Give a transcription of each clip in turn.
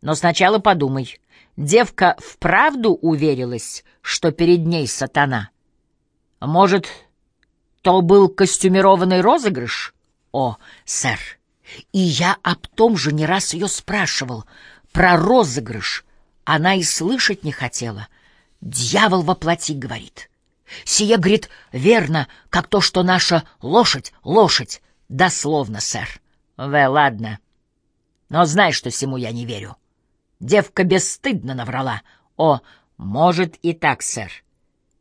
Но сначала подумай, девка вправду уверилась, что перед ней сатана? Может, то был костюмированный розыгрыш? О, сэр, и я об том же не раз ее спрашивал. Про розыгрыш она и слышать не хотела. Дьявол воплоти, говорит. Сие, говорит, верно, как то, что наша лошадь — лошадь. Дословно, сэр. В, ладно. Но знай, что всему я не верю. Девка бесстыдно наврала. О, может и так, сэр.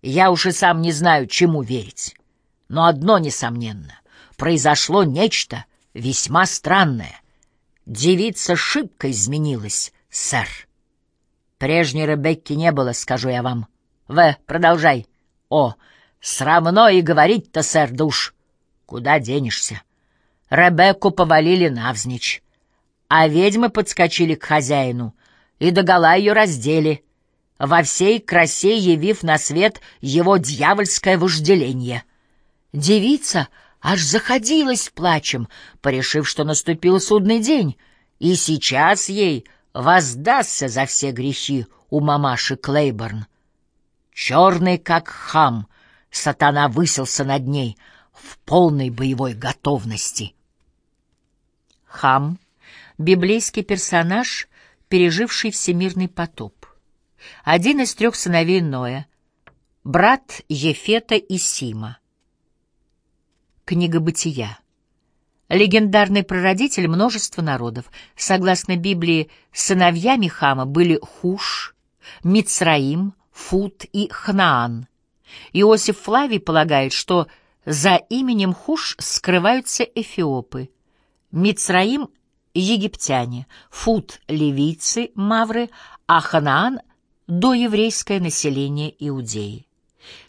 Я уж и сам не знаю, чему верить. Но одно несомненно. Произошло нечто весьма странное. Девица шибко изменилась, сэр. Прежней Ребекки не было, скажу я вам. В, продолжай. О, срамно и говорить-то, сэр, душ. Куда денешься? Ребекку повалили навзничь, а ведьмы подскочили к хозяину и догола ее раздели, во всей красе явив на свет его дьявольское вожделение. Девица аж заходилась плачем, порешив, что наступил судный день, и сейчас ей воздастся за все грехи у мамаши Клейборн. Черный, как хам, сатана высился над ней в полной боевой готовности. Хам — библейский персонаж, переживший всемирный потоп. Один из трех сыновей Ноя, брат Ефета и Сима. Книга Бытия. Легендарный прародитель множества народов. Согласно Библии, сыновьями Хама были Хуш, Мицраим, Фут и Хнаан. Иосиф Флавий полагает, что за именем Хуш скрываются эфиопы. Мицраим — египтяне, Фут — ливийцы, мавры, а Ханаан — доеврейское население Иудеи.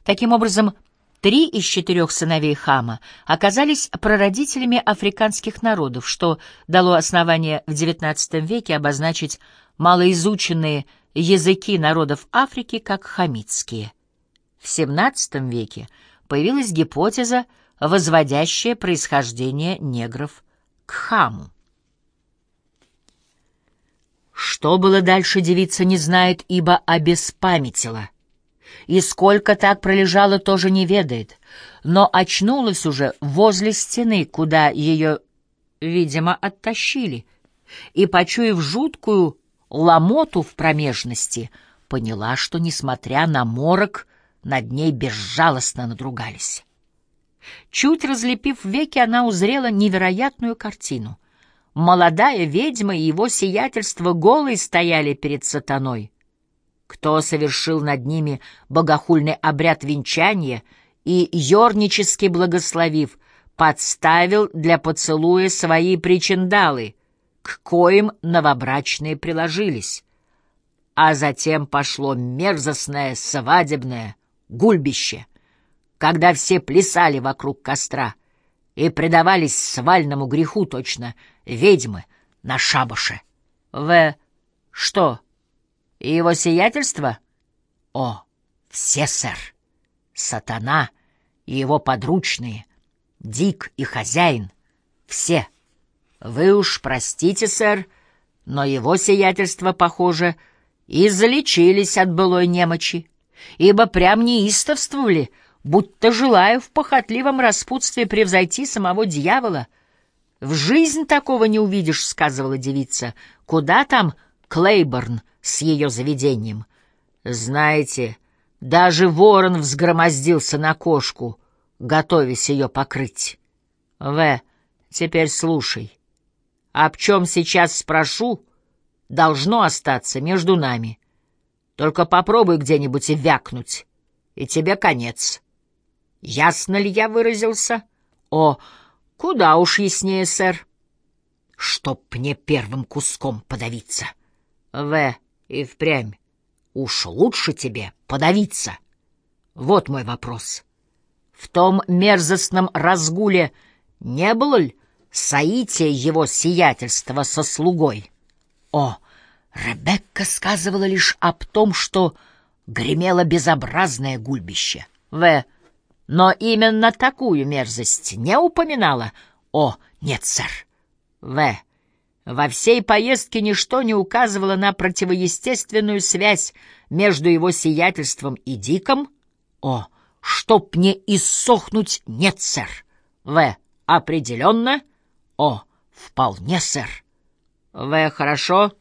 Таким образом, Три из четырех сыновей Хама оказались прародителями африканских народов, что дало основание в XIX веке обозначить малоизученные языки народов Африки как хамитские. В XVII веке появилась гипотеза, возводящая происхождение негров к Хаму. Что было дальше, девица не знает, ибо обеспамятила — и сколько так пролежала, тоже не ведает, но очнулась уже возле стены, куда ее, видимо, оттащили, и, почуяв жуткую ломоту в промежности, поняла, что, несмотря на морок, над ней безжалостно надругались. Чуть разлепив веки, она узрела невероятную картину. Молодая ведьма и его сиятельство голые стояли перед сатаной — кто совершил над ними богохульный обряд венчания и, ернически благословив, подставил для поцелуя свои причиндалы, к коим новобрачные приложились. А затем пошло мерзостное свадебное гульбище, когда все плясали вокруг костра и предавались свальному греху точно ведьмы на шабаше. В. Что? Его сиятельство? О, все, сэр. Сатана и его подручные, Дик и хозяин, все. Вы уж простите, сэр, но его сиятельство, похоже, излечились от былой немочи, ибо прям неистовствовали, будто желая в похотливом распутстве превзойти самого дьявола. «В жизнь такого не увидишь», — сказывала девица. «Куда там Клейборн с ее заведением. Знаете, даже ворон взгромоздился на кошку, готовясь ее покрыть. В, теперь слушай. Об чем сейчас спрошу, должно остаться между нами. Только попробуй где-нибудь и вякнуть, и тебе конец. Ясно ли я выразился? О, куда уж яснее, сэр. Чтоб мне первым куском подавиться. В. И впрямь. Уж лучше тебе подавиться. Вот мой вопрос. В том мерзостном разгуле не было ли соития его сиятельства со слугой? О, Ребекка сказывала лишь об том, что гремело безобразное гульбище. В. Но именно такую мерзость не упоминала. О, нет, сэр. В. Во всей поездке ничто не указывало на противоестественную связь между его сиятельством и Диком. О, чтоб не иссохнуть, нет, сэр. В. Определенно. О, вполне, сэр. В. Хорошо.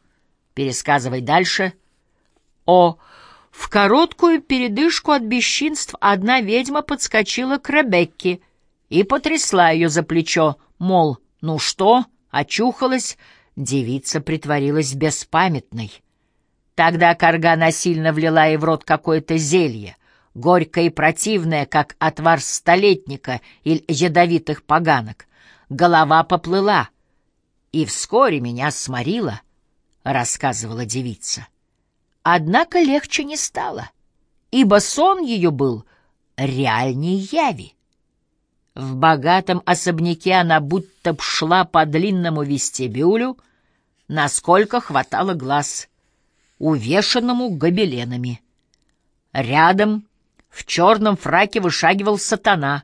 Пересказывай дальше. О, в короткую передышку от бесчинств одна ведьма подскочила к Ребекке и потрясла ее за плечо, мол, ну что, очухалась, девица притворилась беспамятной. Тогда корга насильно влила ей в рот какое-то зелье, горькое и противное, как отвар столетника или ядовитых поганок. Голова поплыла, и вскоре меня сморила, — рассказывала девица. Однако легче не стало, ибо сон ее был реальней яви. В богатом особняке она будто б шла по длинному вестибюлю, насколько хватало глаз, увешанному гобеленами. Рядом в черном фраке вышагивал сатана,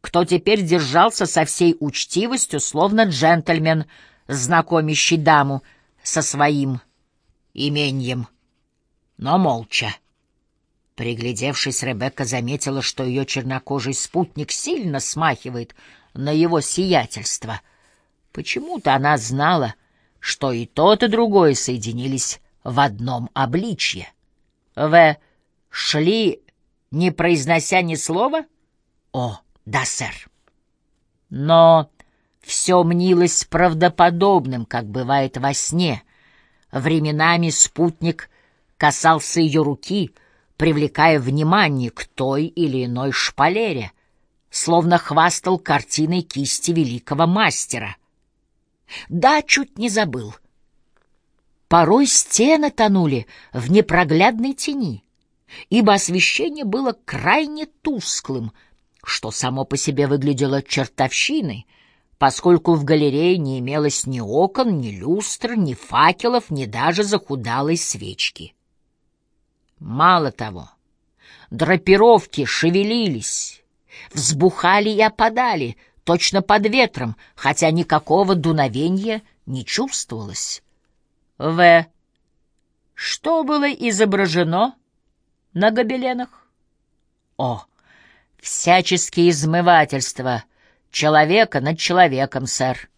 кто теперь держался со всей учтивостью, словно джентльмен, знакомящий даму со своим имением но молча. Приглядевшись, Ребекка заметила, что ее чернокожий спутник сильно смахивает на его сиятельство. Почему-то она знала, что и тот, и другой соединились в одном обличье. В. шли, не произнося ни слова? О, да, сэр. Но все мнилось правдоподобным, как бывает во сне. Временами спутник касался ее руки, привлекая внимание к той или иной шпалере, словно хвастал картиной кисти великого мастера. Да, чуть не забыл. Порой стены тонули в непроглядной тени, ибо освещение было крайне тусклым, что само по себе выглядело чертовщиной, поскольку в галерее не имелось ни окон, ни люстр, ни факелов, ни даже захудалой свечки. Мало того, драпировки шевелились, взбухали и опадали, точно под ветром, хотя никакого дуновения не чувствовалось. В. Что было изображено на гобеленах? О, всяческие измывательства человека над человеком, сэр.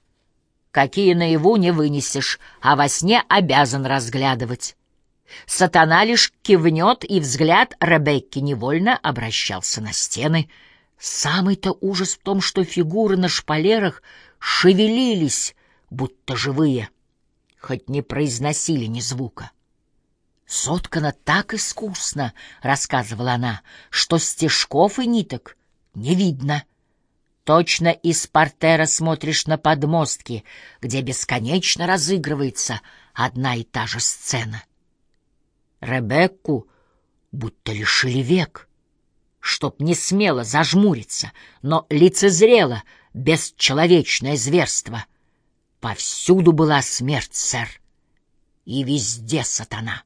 Какие наяву не вынесешь, а во сне обязан разглядывать. Сатана лишь кивнет, и взгляд Ребекки невольно обращался на стены. Самый-то ужас в том, что фигуры на шпалерах шевелились, будто живые, хоть не произносили ни звука. «Соткана так искусно», — рассказывала она, — «что стежков и ниток не видно». Точно из портера смотришь на подмостки, где бесконечно разыгрывается одна и та же сцена. Ребекку будто лишили век, чтоб не смело зажмуриться, но лицезрело бесчеловечное зверство. Повсюду была смерть, сэр, и везде сатана.